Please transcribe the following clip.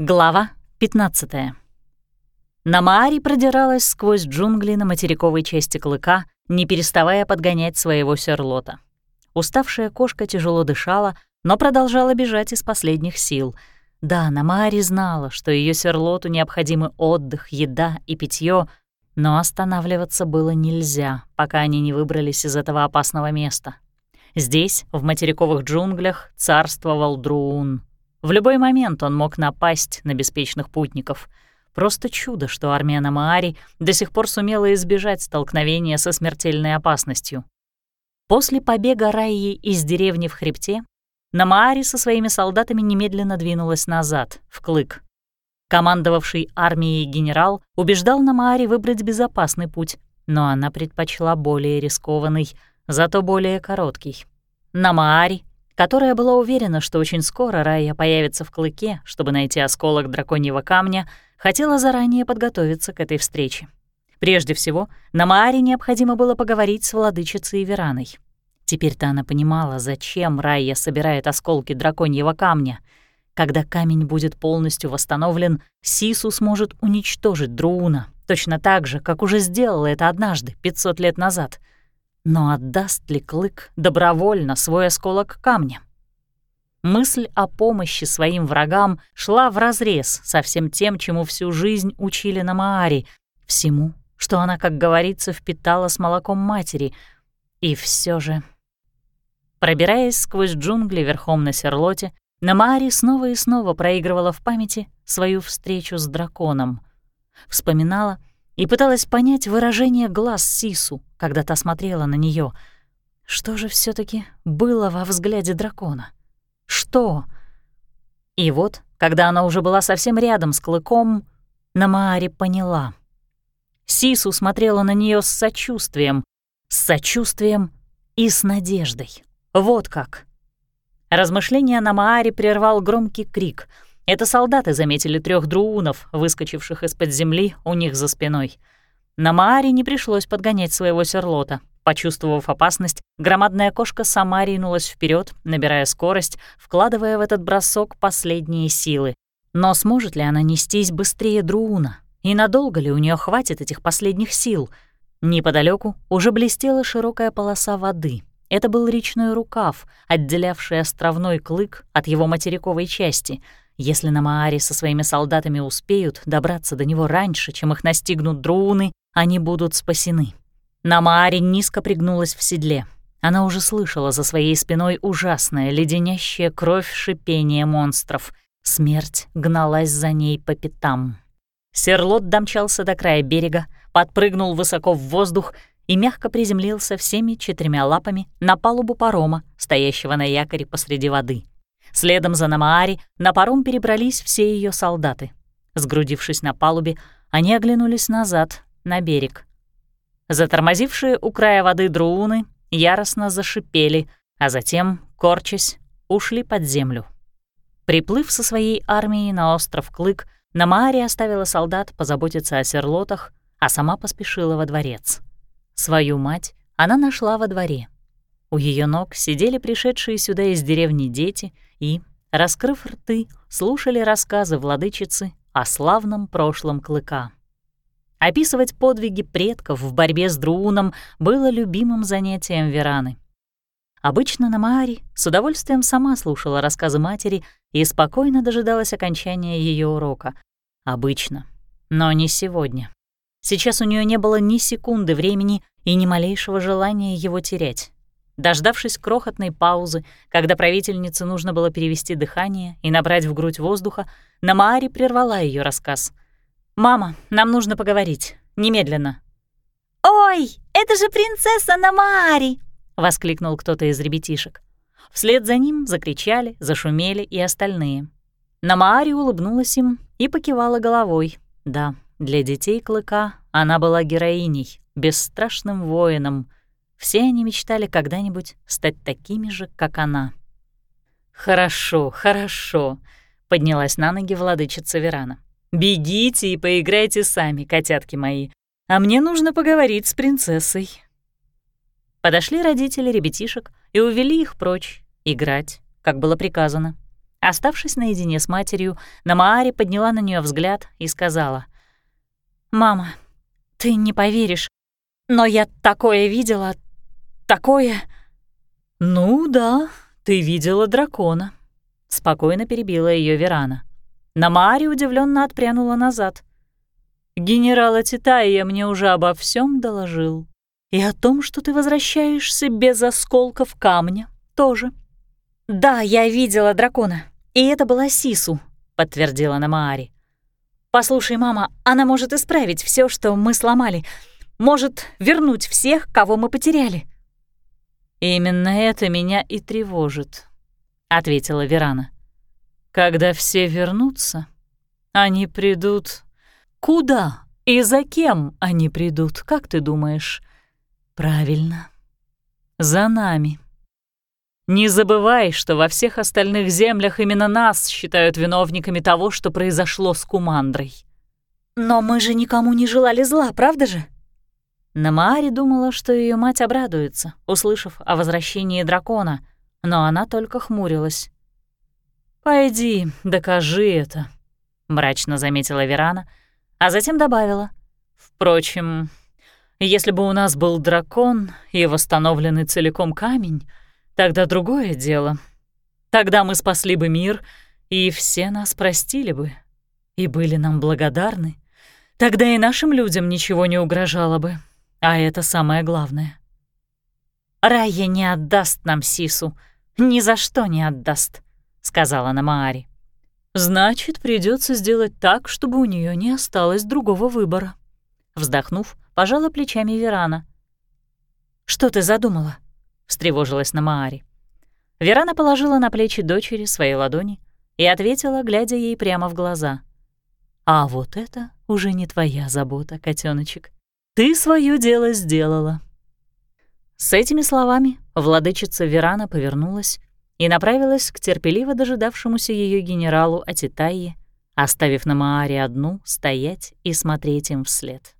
Глава 15. Намаари продиралась сквозь джунгли на материковой части клыка, не переставая подгонять своего серлота. Уставшая кошка тяжело дышала, но продолжала бежать из последних сил. Да, Намаари знала, что ее серлоту необходимы отдых, еда и питье, но останавливаться было нельзя, пока они не выбрались из этого опасного места. Здесь, в материковых джунглях, царствовал Друун — в любой момент он мог напасть на беспечных путников. Просто чудо, что армия Намаари до сих пор сумела избежать столкновения со смертельной опасностью. После побега Раи из деревни в хребте, Намаари со своими солдатами немедленно двинулась назад, в Клык. Командовавший армией генерал убеждал Намаари выбрать безопасный путь, но она предпочла более рискованный, зато более короткий. Намаари которая была уверена, что очень скоро Рая появится в клыке, чтобы найти осколок драконьего камня, хотела заранее подготовиться к этой встрече. Прежде всего, на Мааре необходимо было поговорить с владычицей Вераной. Теперь-то она понимала, зачем Райя собирает осколки драконьего камня. Когда камень будет полностью восстановлен, Сису сможет уничтожить Друуна, точно так же, как уже сделала это однажды, 500 лет назад — но отдаст ли Клык добровольно свой осколок камня? Мысль о помощи своим врагам шла вразрез со всем тем, чему всю жизнь учили на Мааре, всему, что она, как говорится, впитала с молоком матери. И все же... Пробираясь сквозь джунгли верхом на серлоте, Намаари снова и снова проигрывала в памяти свою встречу с драконом. Вспоминала, и пыталась понять выражение глаз Сису, когда та смотрела на нее. Что же все таки было во взгляде дракона? Что? И вот, когда она уже была совсем рядом с клыком, Намаари поняла. Сису смотрела на нее с сочувствием, с сочувствием и с надеждой. Вот как. Размышления Намаари прервал громкий крик — это солдаты заметили трех друунов, выскочивших из-под земли у них за спиной. На Мааре не пришлось подгонять своего серлота. Почувствовав опасность, громадная кошка сама ринулась вперед, набирая скорость, вкладывая в этот бросок последние силы. Но сможет ли она нестись быстрее Друуна? И надолго ли у нее хватит этих последних сил? Неподалеку уже блестела широкая полоса воды. Это был речной рукав, отделявший островной клык от его материковой части — если на Мааре со своими солдатами успеют добраться до него раньше, чем их настигнут друуны, они будут спасены. На Мааре низко пригнулась в седле. Она уже слышала за своей спиной ужасное, леденящее кровь шипение монстров. Смерть гналась за ней по пятам. Серлот домчался до края берега, подпрыгнул высоко в воздух и мягко приземлился всеми четырьмя лапами на палубу парома, стоящего на якоре посреди воды. Следом за Намаари на паром перебрались все ее солдаты. Сгрудившись на палубе, они оглянулись назад, на берег. Затормозившие у края воды друуны яростно зашипели, а затем, корчась, ушли под землю. Приплыв со своей армией на остров Клык, Намаари оставила солдат позаботиться о серлотах, а сама поспешила во дворец. Свою мать она нашла во дворе — у ее ног сидели пришедшие сюда из деревни дети и, раскрыв рты, слушали рассказы владычицы о славном прошлом клыка. Описывать подвиги предков в борьбе с Друуном было любимым занятием Вераны. Обычно на Маари с удовольствием сама слушала рассказы матери и спокойно дожидалась окончания ее урока. Обычно. Но не сегодня. Сейчас у нее не было ни секунды времени и ни малейшего желания его терять. Дождавшись крохотной паузы, когда правительнице нужно было перевести дыхание и набрать в грудь воздуха, Намаари прервала ее рассказ. «Мама, нам нужно поговорить. Немедленно». «Ой, это же принцесса Намаари!» — воскликнул кто-то из ребятишек. Вслед за ним закричали, зашумели и остальные. Намаари улыбнулась им и покивала головой. Да, для детей Клыка она была героиней, бесстрашным воином — все они мечтали когда-нибудь стать такими же, как она. «Хорошо, хорошо», — поднялась на ноги владычица Верана. «Бегите и поиграйте сами, котятки мои, а мне нужно поговорить с принцессой». Подошли родители ребятишек и увели их прочь, играть, как было приказано. Оставшись наедине с матерью, Намаари подняла на нее взгляд и сказала. «Мама, ты не поверишь, но я такое видела, такое...» «Ну да, ты видела дракона», — спокойно перебила ее Верана. Намаари удивленно отпрянула назад. «Генерал Титая мне уже обо всем доложил. И о том, что ты возвращаешься без осколков камня, тоже». «Да, я видела дракона, и это была Сису», — подтвердила Намаари. «Послушай, мама, она может исправить все, что мы сломали, может вернуть всех, кого мы потеряли». «Именно это меня и тревожит», — ответила Верана. «Когда все вернутся, они придут... Куда и за кем они придут, как ты думаешь?» «Правильно, за нами». Не забывай, что во всех остальных землях именно нас считают виновниками того, что произошло с Кумандрой. Но мы же никому не желали зла, правда же? Намаари думала, что ее мать обрадуется, услышав о возвращении дракона, но она только хмурилась. «Пойди, докажи это», — мрачно заметила Верана, а затем добавила. «Впрочем, если бы у нас был дракон и восстановленный целиком камень, Тогда другое дело. Тогда мы спасли бы мир, и все нас простили бы, и были нам благодарны. Тогда и нашим людям ничего не угрожало бы, а это самое главное. «Райя не отдаст нам Сису, ни за что не отдаст», — сказала Намаари. «Значит, придется сделать так, чтобы у нее не осталось другого выбора». Вздохнув, пожала плечами Верана. «Что ты задумала?» встревожилась на Мааре. Верана положила на плечи дочери свои ладони и ответила, глядя ей прямо в глаза. «А вот это уже не твоя забота, котеночек. Ты свое дело сделала». С этими словами владычица Верана повернулась и направилась к терпеливо дожидавшемуся ее генералу Атитайе, оставив на Мааре одну стоять и смотреть им вслед.